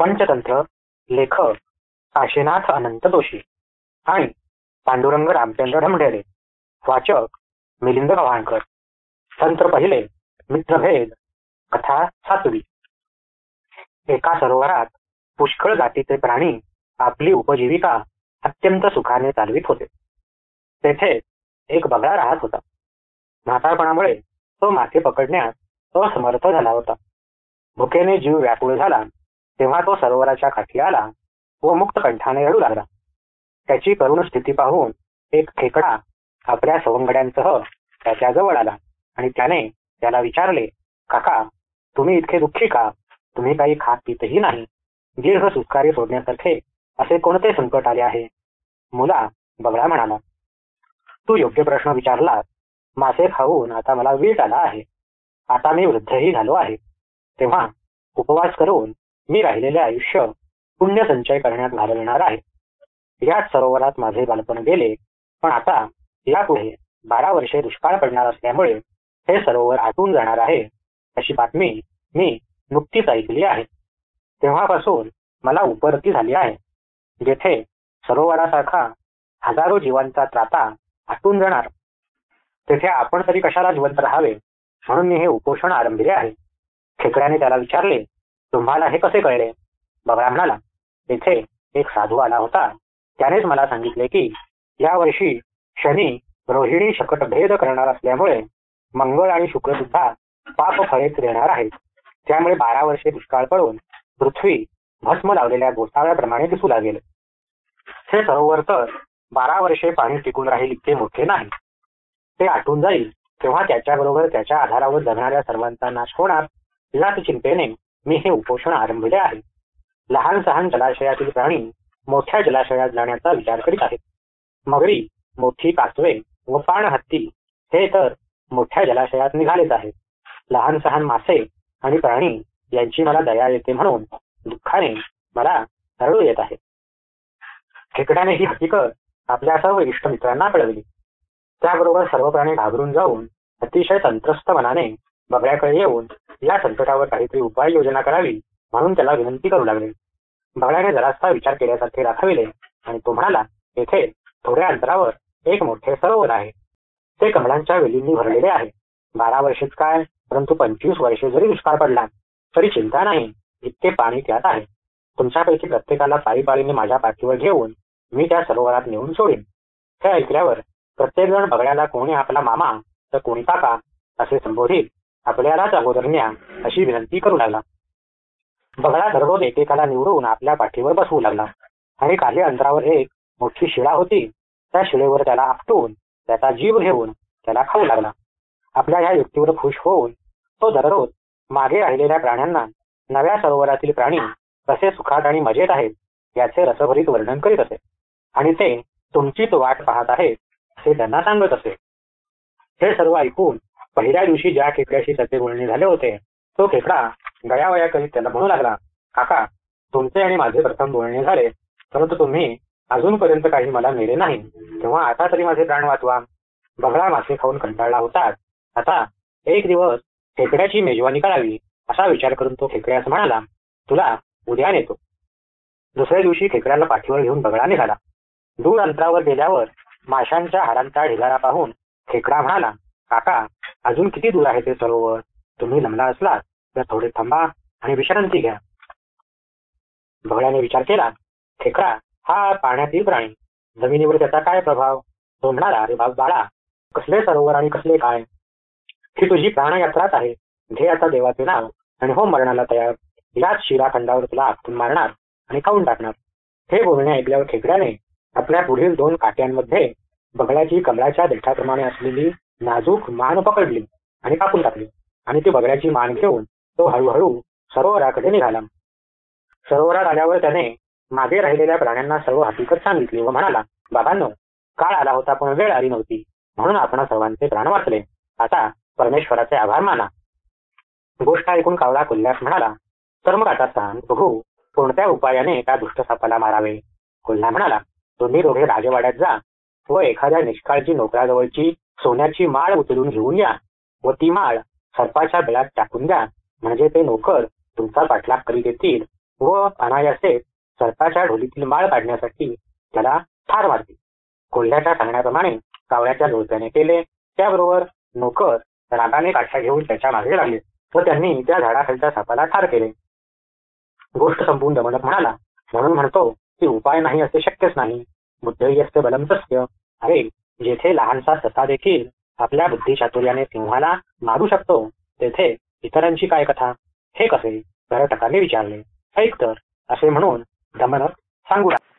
पंचतंत्र लेखक काशीनाथ अनंत जोशी आणि पांडुरंग रामचंद्र ढमढेरे वाचक मिलिंद गव्हाणकर. तंत्र पहिले मित्रभेद कथा सातवी. एका सरोवरात पुष्कळ जातीचे प्राणी आपली उपजीविका अत्यंत सुखाने चालवित होते. तेथे एक बगळा राहत होता. म्हातारपणामुळे तो मासे पकडण्यात असमर्थ झाला होता. भुकेने जीव व्याकुळ झाला तेव्हा तो सरोवराच्या काठी आला व मुक्त कंठाने रडू लागला. त्याची करुण स्थिती पाहून एक खेकडा आपल्या सवंगड्यांसह त्याच्याजवळ आला आणि त्याने त्याला विचारले काका तुम्ही इतके दुःखी का? तुम्ही काही खात पितही नाही. दीर्घ सुस्कार्य सोडण्यासारखे असे कोणते संकट आले आहे? मुला बगळा म्हणाला तू योग्य प्रश्न विचारलास. मासे खाऊन आता मला वीट आला आहे. आता मी वृद्धही झालो आहे. तेव्हा उपवास करून मी राहिलेले आयुष्य पुण्य संचय करण्यात घालवणार आहे. याच सरोवरात माझे बालपण गेले पण आता यापुढे बारा वर्षे दुष्काळ पडणार असल्यामुळे हे सरोवर आटून जाणार आहे अशी बातमी मी नुकतीच ऐकली आहे. तेव्हापासून मला उपरती झाली आहे जेथे सरोवरासारखा हजारो जीवांचा त्राता आटून जाणार. तेथे आपण तरी कशाला जिवंत राहावे म्हणून मी हे उपोषण आरंभिले आहे. खेकड्याने त्याला विचारले तुम्हाला हे कसे कळले? बगळा म्हणाला तेथे एक साधू आला होता. त्यानेच मला सांगितले की या वर्षी शनी रोहिणी शकट भेद करणार असल्यामुळे मंगळ आणि शुक्र सुद्धा पाप फळेच देणार आहेत त्यामुळे बारा वर्षे दुष्काळ पडून पृथ्वी भस्म लावलेल्या गोसाव्याप्रमाणे दिसू लागेल. हे सरोवर तर बारा वर्षे पाणी टिकून राहील इतके मोठे नाही. ते आटून जाईल तेव्हा त्याच्याबरोबर त्याच्या आधारावर जगणाऱ्या सर्वांचा नाश होणार याच चिंतेने मी हे उपोषण आरंभले आहे. लहान सहान जलाशयातील प्राणी मोठ्या जलाशयात जाण्याचा विचार करीत आहेत. मगरी मोठी कासवे व पाण हत्ती हे तर मोठ्या जलाशयात निघालेच आहेत. लहान सहान मासे आणि प्राणी यांची मला दया येते म्हणून दुःखाने मला रडू येत आहे. खेकड्याने ही हकीकत आपल्या सर्व इष्ट मित्रांना कळवली. त्याबरोबर सर्व प्राणी घाबरून जाऊन अतिशय तंत्रस्त मनाने बगड्याकडे येऊन या संकटावर काहीतरी उपाययोजना करावी म्हणून त्याला विनंती करू लागले. बगड्याने जरासा विचार केल्यासारखे दाखविले आणि तो म्हणाला येथे थोड्या अंतरावर एक मोठे सरोवर आहे. ते कमळांच्या वेलींनी भरलेले आहे. बारा वर्षेच काय परंतु पंचवीस वर्षे जरी दुष्काळ पडला तरी चिंता नाही. इतके पाणी त्यात आहे. तुमच्यापैकी प्रत्येकाला पाळीपाळीने माझ्या पाठीवर घेऊन मी त्या सरोवरात नेऊन सोडीन. हे ऐकल्यावर प्रत्येकजण बगड्याला कोणी आपला मामा तर कोणी काका असे संबोधित आपल्यालाच अगोदर न्या अशी विनंती करू लागला. बगडा दररोज एकेकाला निवडून आपल्या पाठीवर बसवू लागला. आणि काही अंतरावर एक मोठी शिळा होती. त्या शिळेवर त्याला आपटून त्याचा जीव घेऊन त्याला खाऊ लागला. आपल्या या युक्तीवर खुश होऊन तो दररोज मागे राहिलेल्या प्राण्यांना नव्या सरोवरातील प्राणी कसे सुखात आणि मजेत आहेत याचे रसभरीत वर्णन करीत असे. आणि ते तुमचीच वाट पाहत आहेत असे त्यांना सांगत असे. हे सर्व ऐकून पहिल्या दिवशी ज्या खेकड्याशी त्याचे बोलणे झाले होते तो खेकडा गयावया करीत त्याला म्हणू लागला काका तुमचे आणि माझे प्रथम बोलणे झाले परंतु तुम्ही अजूनपर्यंत काही मला नेले नाही. तेव्हा आता तरी माझे प्राण वाचवा. बगळा मासे खाऊन कंटाळला होता. आता एक दिवस खेकड्याची मेजवानी करावी असा विचार करून तो खेकड्यास म्हणाला तुला उद्या नेतो. दुसऱ्या दिवशी खेकड्याला पाठीवर घेऊन बगळा निघाला. दूर अंतरावर गेल्यावर माशांच्या हाडांचा ढिगारा पाहून खेकडा म्हणाला काका अजून किती दूर आहे ते सरोवर तुम्ही लमला असलात तर थोडे थांबा आणि विश्रांती घ्या. बगड्याने विचार केला खेकडा हा पाण्यातील प्राणी जमिनीवर त्याचा काय प्रभाव? तो म्हणाला अरे बाब बाळा कसले सरोवर आणि कसले काय? ही तुझी प्राणयात्राच आहे घे आता देवाचे नाव आणि हो मरणाला तयार. याच शिराखंडावर तुला आपटून मारणार आणि खाऊन टाकणार. हे बोलणे ऐकल्यावर खेकड्याने आपल्या पुढील दोन काट्यांमध्ये बगड्याची कमळाच्या देठाप्रमाणे असलेली नाजूक मान पकडली आणि कापून टाकली. आणि ती बगड्याची मान घेऊन तो हळूहळू सरोवराकडे निघाला. सरोवरात आल्यावर त्याने मागे राहिलेल्या प्राण्यांना सर्व हकीकत सांगितली व म्हणाला बाबांनो काळ आला होता पण वेळ आली नव्हती. म्हणून आपण सर्वांचे प्राण वाचले. आता परमेश्वराचे आभार माना. गोष्ट ऐकून कावळा कोल्ह्यास म्हणाला तर मग आता सांग बघू कोणत्या उपायाने त्या दुष्ट सापाला मारावे? कोल्हा म्हणाला तुम्ही दोघे राजवाड्यात जा व एखाद्या निष्काळजी नोकराजवळची सोन्याची माळ उचलून घेऊन या व ती माळ सर्पाच्या बेळात टाकून द्या. म्हणजे ते नोकर तुमचा पाठलाग करीत येतील व अनायासे सर्पाच्या ढोलीतील माळ काढण्यासाठी त्याला ठार मारतील. कोल्ह्याच्या सांगण्याप्रमाणे कावळ्याच्या जोडप्याने केले. त्याबरोबर नोकर रागाने काठ्या घेऊन त्याच्यामागे लागले व त्यांनी त्या झाडाखालच्या सापाला ठार केले. गोष्ट संपवून दमनक म्हणाला म्हणून म्हणतो की उपाय नाही असे शक्यच नाही. बुद्धही असते बलम अरे जेथे लहानसा ससा देखील आपल्या बुद्धी चातुर्याने सिंहाला मारू शकतो तेथे इतरांची काय कथा? हे कसे? घरटकाने विचारले. ऐक तर असे म्हणून दमनक सांगू लागला.